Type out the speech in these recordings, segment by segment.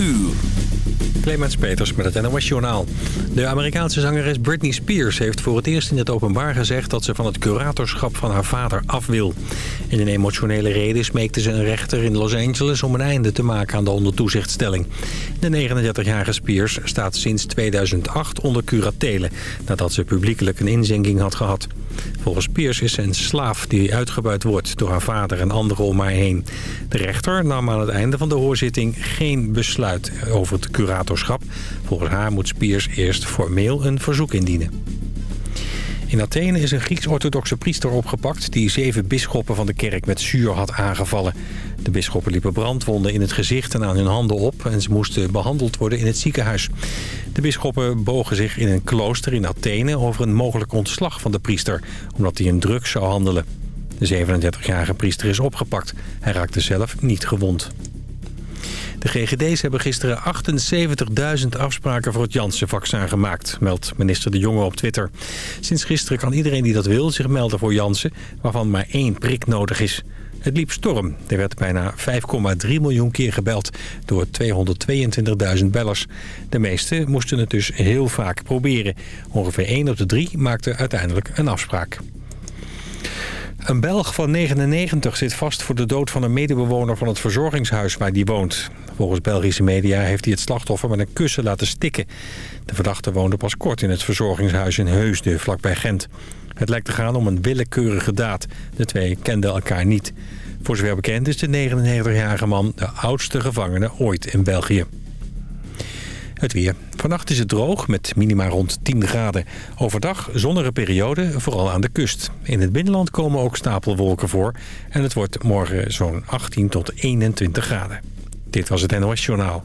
uur. Clemens Peters met het NOS Journaal. De Amerikaanse zangeres Britney Spears heeft voor het eerst in het openbaar gezegd... dat ze van het curatorschap van haar vader af wil. In een emotionele reden smeekte ze een rechter in Los Angeles... om een einde te maken aan de ondertoezichtstelling. De 39-jarige Spears staat sinds 2008 onder curatele... nadat ze publiekelijk een inzinking had gehad. Volgens Spears is ze een slaaf die uitgebuit wordt door haar vader en anderen om haar heen. De rechter nam aan het einde van de hoorzitting geen besluit over het curatorschap. Volgens haar moet Spears eerst formeel een verzoek indienen. In Athene is een Grieks-orthodoxe priester opgepakt... die zeven bisschoppen van de kerk met zuur had aangevallen. De bisschoppen liepen brandwonden in het gezicht en aan hun handen op... en ze moesten behandeld worden in het ziekenhuis. De bisschoppen bogen zich in een klooster in Athene... over een mogelijk ontslag van de priester... omdat hij in drugs zou handelen. De 37-jarige priester is opgepakt. Hij raakte zelf niet gewond. De GGD's hebben gisteren 78.000 afspraken voor het Janssen-vaccin gemaakt, meldt minister De Jonge op Twitter. Sinds gisteren kan iedereen die dat wil zich melden voor Janssen, waarvan maar één prik nodig is. Het liep storm. Er werd bijna 5,3 miljoen keer gebeld door 222.000 bellers. De meeste moesten het dus heel vaak proberen. Ongeveer 1 op de 3 maakte uiteindelijk een afspraak. Een Belg van 99 zit vast voor de dood van een medebewoner van het verzorgingshuis waar hij woont. Volgens Belgische media heeft hij het slachtoffer met een kussen laten stikken. De verdachte woonde pas kort in het verzorgingshuis in Heusden, vlakbij Gent. Het lijkt te gaan om een willekeurige daad. De twee kenden elkaar niet. Voor zover bekend is de 99-jarige man de oudste gevangene ooit in België. Het weer. Vannacht is het droog met minima rond 10 graden. Overdag zonnige periode, vooral aan de kust. In het binnenland komen ook stapelwolken voor. En het wordt morgen zo'n 18 tot 21 graden. Dit was het NOS Journaal.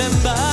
remember.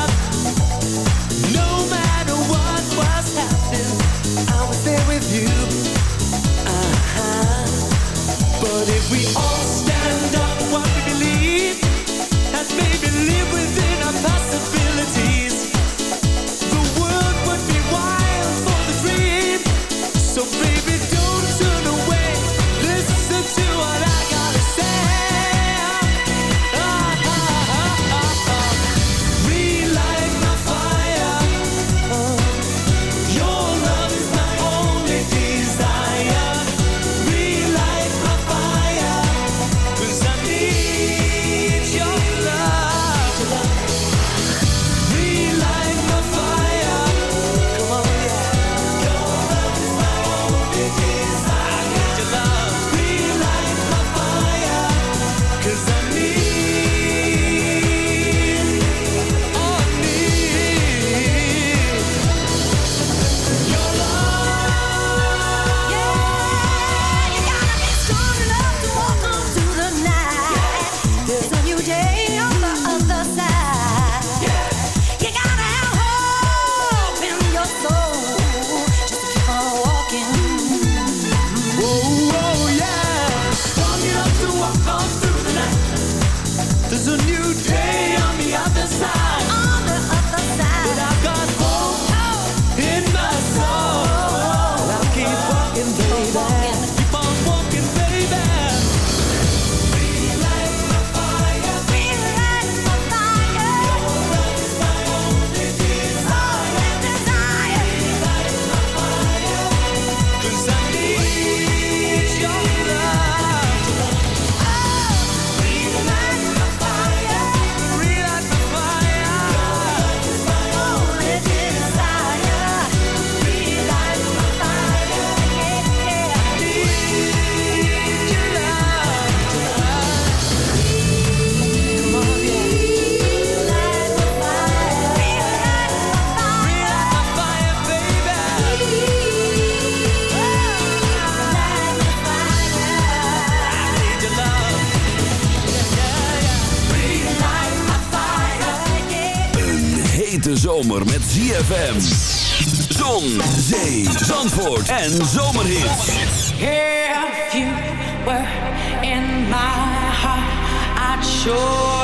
ZFM. Zon, zee, zandvoort en zomerhit. If you were in my heart, I'd surely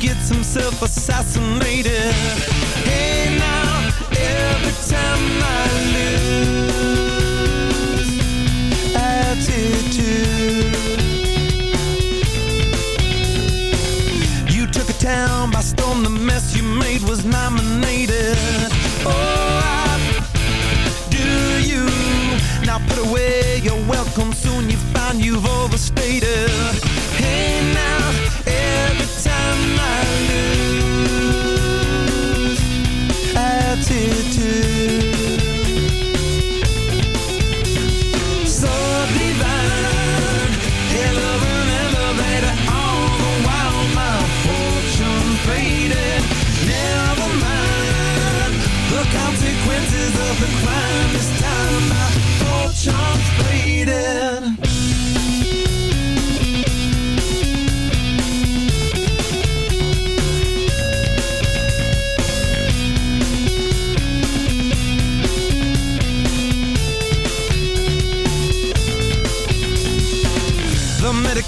gets himself assassinated. Hey now, every time I lose altitude, you took a town by storm. The mess you made was nominated. Oh, I do you now? Put away your welcome. Soon you find you've overstated.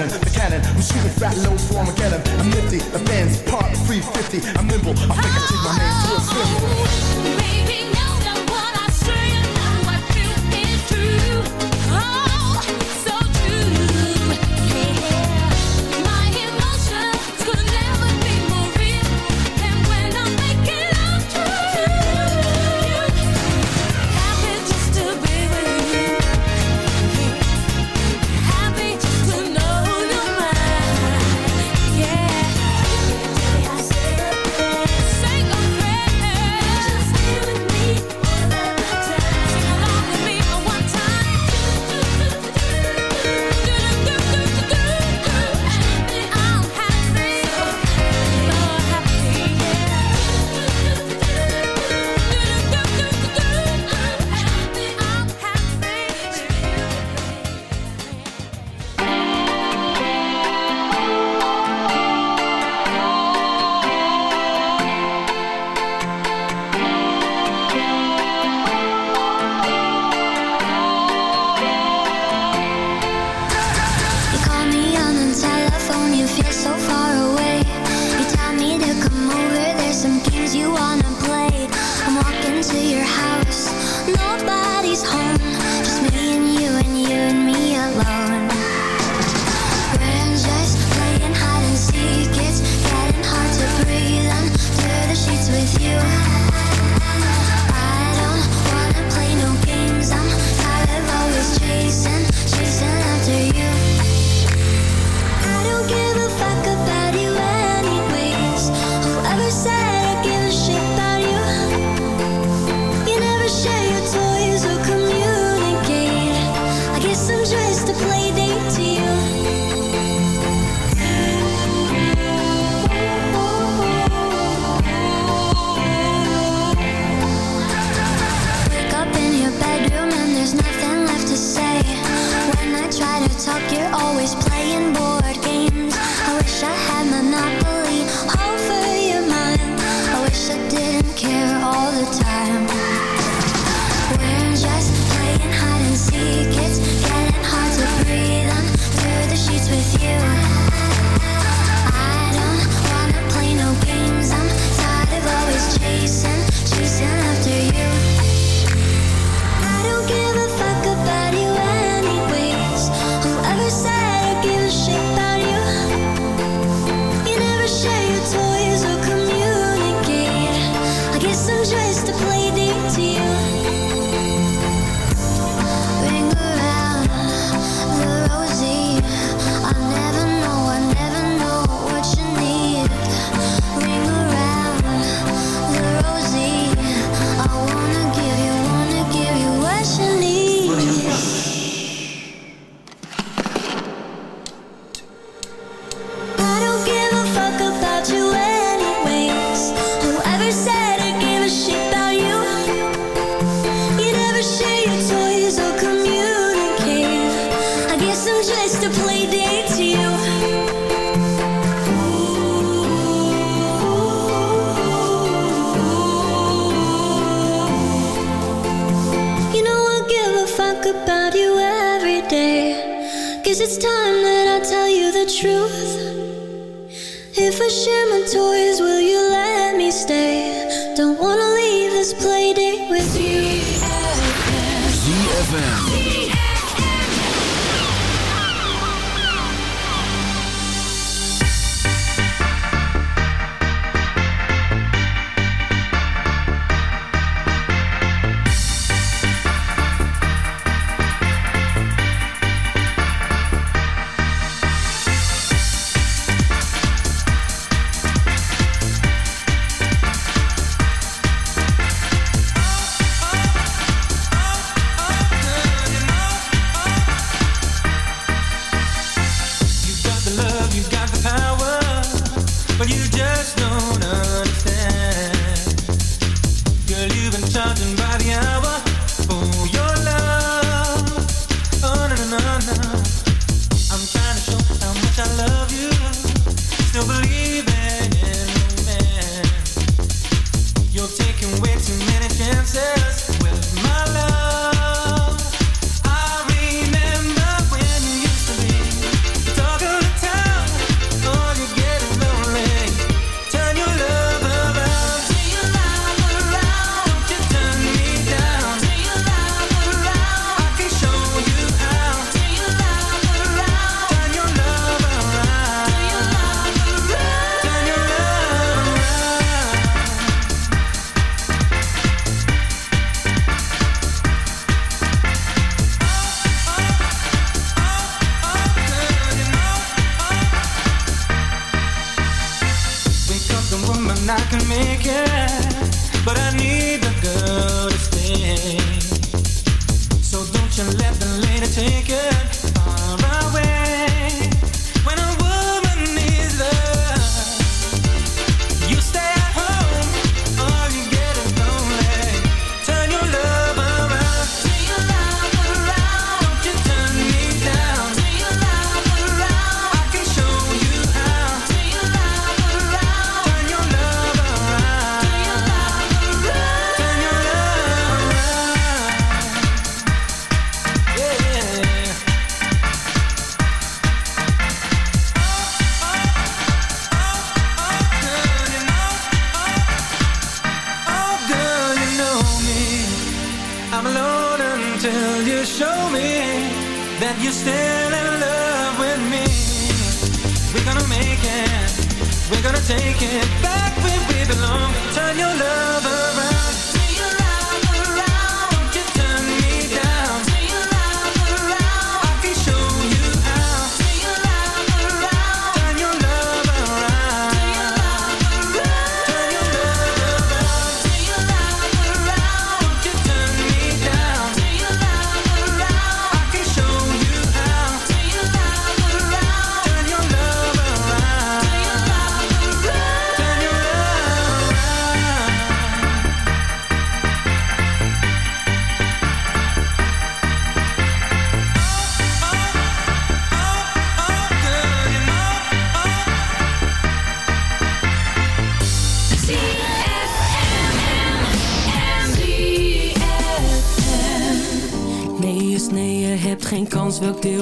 Shannon, ZFM.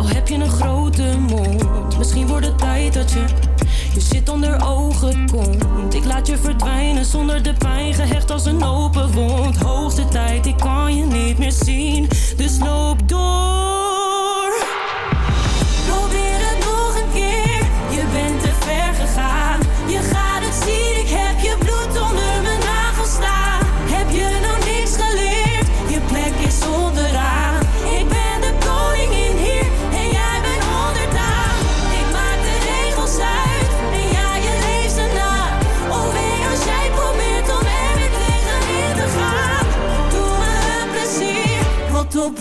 al heb je een grote mond. Misschien wordt het tijd dat je je zit onder ogen komt. Ik laat je verdwijnen zonder de pijn, gehecht als een open wond. Hoogste tijd, ik kan je niet meer zien, dus loop door.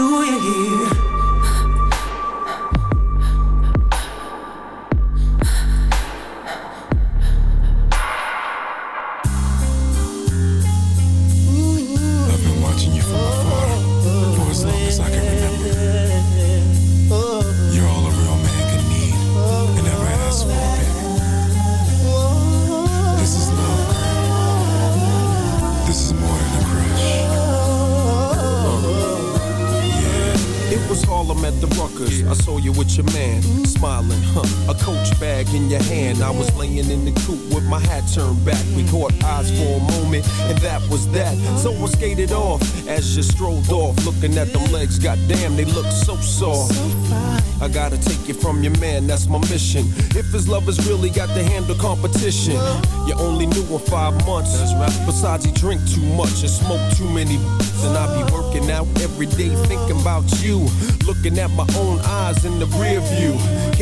do you hear? Lovers really got to handle competition. You only knew him five months. Besides, he drink too much and smoke too many. And I be working out every day thinking about you. Looking at my own eyes in the rear view.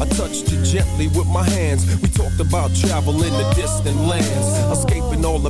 I touched you gently with my hands. We talked about travel in the distant lands, escaping all the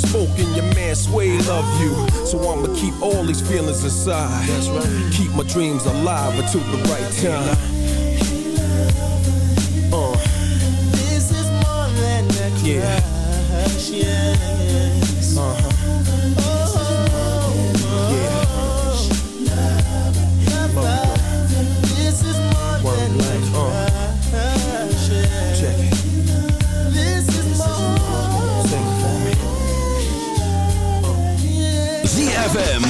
spoke, and your man Sway love you. So I'ma keep all these feelings inside. That's right. Keep my dreams alive until the right time. Uh. This is more than a crush, Yeah. Uh-huh. ZFM